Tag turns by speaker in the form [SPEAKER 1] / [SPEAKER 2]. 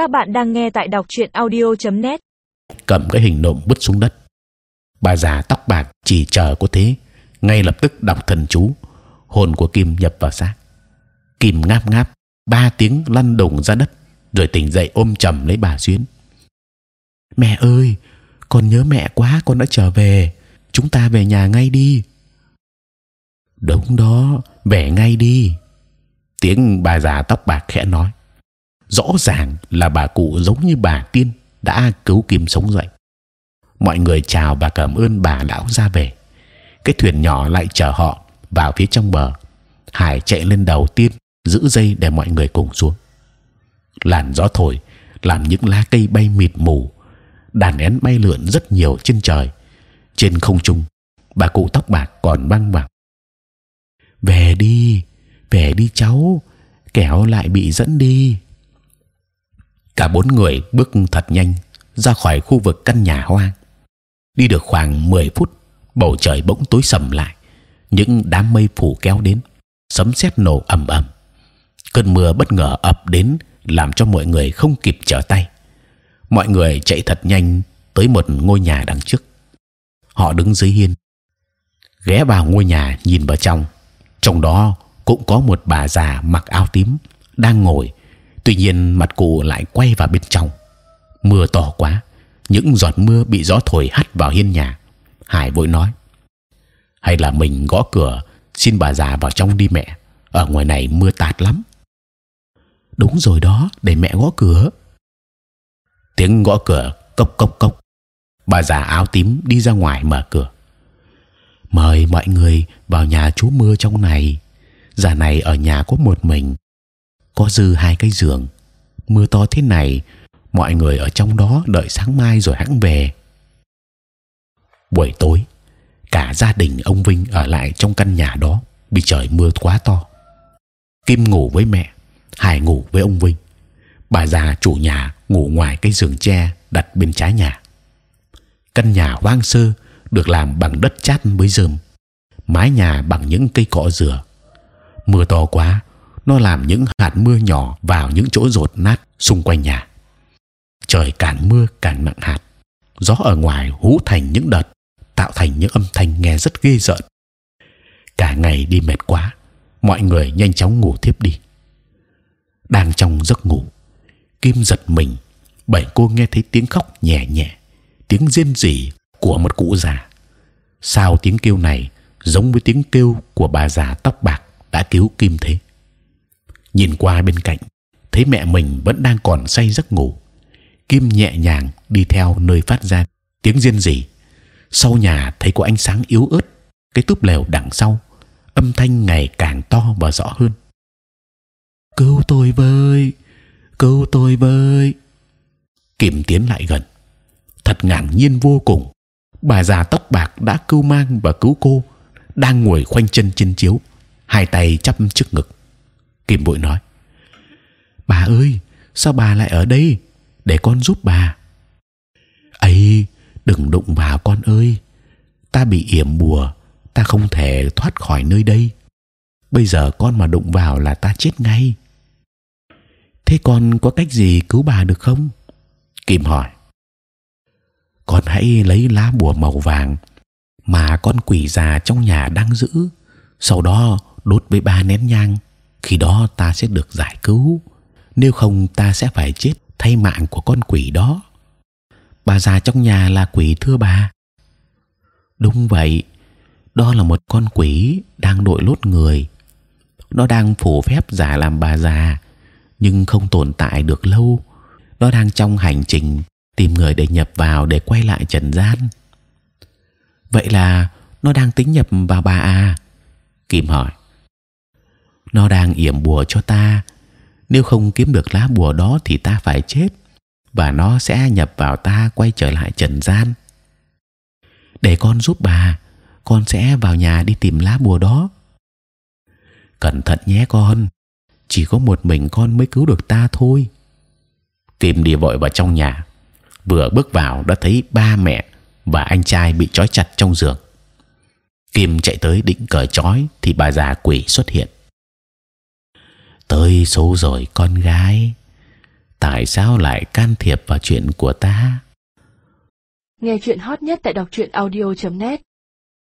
[SPEAKER 1] Các bạn đang nghe tại đọc truyện audio.net.
[SPEAKER 2] cầm cái hình nộm bứt xuống đất. Bà già tóc bạc chỉ chờ có thế, ngay lập tức đọc thần chú, hồn của Kim nhập vào xác. Kim ngáp ngáp, ba tiếng lăn đùng ra đất, rồi tỉnh dậy ôm chầm lấy bà xuyến. Mẹ ơi, con nhớ mẹ quá, con đã trở về. Chúng ta về nhà ngay đi. Đúng đó, về ngay đi. Tiếng bà già tóc bạc khẽ nói. Rõ ràng là bà cụ giống như bà tiên đã cứu Kim sống dậy. Mọi người chào và cảm ơn bà lão ra về. Cái thuyền nhỏ lại chở họ vào phía trong bờ. Hải chạy lên đầu tiên, giữ dây để mọi người cùng xuống. Làn gió thổi làm những lá cây bay mịt mù, đàn én bay lượn rất nhiều trên trời. Trên không trung, bà cụ tóc bạc còn băng bạc. Về đi, về đi cháu, kẻo lại bị dẫn đi. Cả bốn người bước thật nhanh ra khỏi khu vực căn nhà hoang. Đi được khoảng 10 phút, bầu trời bỗng tối sầm lại, những đám mây phủ kéo đến, sấm sét nổ ầm ầm. Cơn mưa bất ngờ ập đến làm cho mọi người không kịp trở tay. Mọi người chạy thật nhanh tới một ngôi nhà đằng trước. Họ đứng dưới hiên, ghé vào ngôi nhà nhìn vào trong. Trong đó cũng có một bà già mặc áo tím đang ngồi. Tuy nhiên mặt cụ lại quay vào bên trong. Mưa to quá, những giọt mưa bị gió thổi hắt vào hiên nhà. Hải vội nói: hay là mình gõ cửa xin bà già vào trong đi mẹ. Ở ngoài này mưa tạt lắm. Đúng rồi đó, để mẹ gõ cửa. Tiếng gõ cửa cốc cốc cốc. Bà già áo tím đi ra ngoài mở cửa. Mời mọi người vào nhà chú mưa trong này. Già này ở nhà có một mình, có dư hai cái giường. Mưa to thế này, mọi người ở trong đó đợi sáng mai rồi hãng về. Buổi tối, cả gia đình ông Vinh ở lại trong căn nhà đó vì trời mưa quá to. Kim ngủ với mẹ, Hải ngủ với ông Vinh. Bà già chủ nhà ngủ ngoài cái giường tre đặt bên trái nhà. Căn nhà hoang sơ được làm bằng đất chát với rơm, mái nhà bằng những cây cọ dừa. Mưa to quá, nó làm những hạt mưa nhỏ vào những chỗ rột nát xung quanh nhà. Trời càng mưa càng nặng hạt, gió ở ngoài hú thành những đợt, tạo thành những âm thanh nghe rất ghê rợn. Cả ngày đi mệt quá, mọi người nhanh chóng ngủ thiếp đi. Đang trong giấc ngủ, Kim giật mình bởi cô nghe thấy tiếng khóc nhẹ nhẹ, tiếng rên rỉ của một cụ già. Sao tiếng kêu này giống với tiếng kêu của bà già tóc bạc đã cứu Kim thế? Nhìn qua bên cạnh, thấy mẹ mình vẫn đang còn say giấc ngủ. Kim nhẹ nhàng đi theo nơi phát ra tiếng rên rỉ. Sau nhà thấy có ánh sáng yếu ớt, cái túp lều đằng sau, âm thanh ngày càng to và rõ hơn. Cứu tôi với, cứu tôi với. Kim tiến lại gần, thật ngạc nhiên vô cùng. Bà già tóc bạc đã cứu mang và cứu cô, đang ngồi khoanh chân trên chiếu, hai tay chắp trước ngực. Kim bội nói: Bà ơi, sao bà lại ở đây? Để con giúp bà. ấy đừng đụng vào con ơi. Ta bị yểm bùa, ta không thể thoát khỏi nơi đây. Bây giờ con mà đụng vào là ta chết ngay. Thế con có cách gì cứu bà được không? Kim hỏi. Con hãy lấy lá bùa màu vàng mà con quỷ già trong nhà đang giữ, sau đó đốt với ba nén nhang. Khi đó ta sẽ được giải cứu. Nếu không, ta sẽ phải chết thay mạng của con quỷ đó. Bà già trong nhà là quỷ thưa bà. Đúng vậy, đó là một con quỷ đang đội lốt người. Nó đang phủ phép giả làm bà già, nhưng không tồn tại được lâu. Nó đang trong hành trình tìm người để nhập vào để quay lại trần gian. Vậy là nó đang tính nhập vào bà à? Kim hỏi. Nó đang yểm bùa cho ta. Nếu không kiếm được lá bùa đó thì ta phải chết và nó sẽ nhập vào ta quay trở lại trần gian. Để con giúp bà, con sẽ vào nhà đi tìm lá bùa đó. Cẩn thận nhé con, chỉ có một mình con mới cứu được ta thôi. Tìm đi vội vào trong nhà, vừa bước vào đã thấy ba mẹ và anh trai bị trói chặt trong giường. Kim chạy tới định cởi trói thì bà già quỷ xuất hiện. Tới số rồi con gái, tại sao lại can thiệp vào chuyện của ta?
[SPEAKER 3] Nghe chuyện hot nhất tại đọc truyện audio.net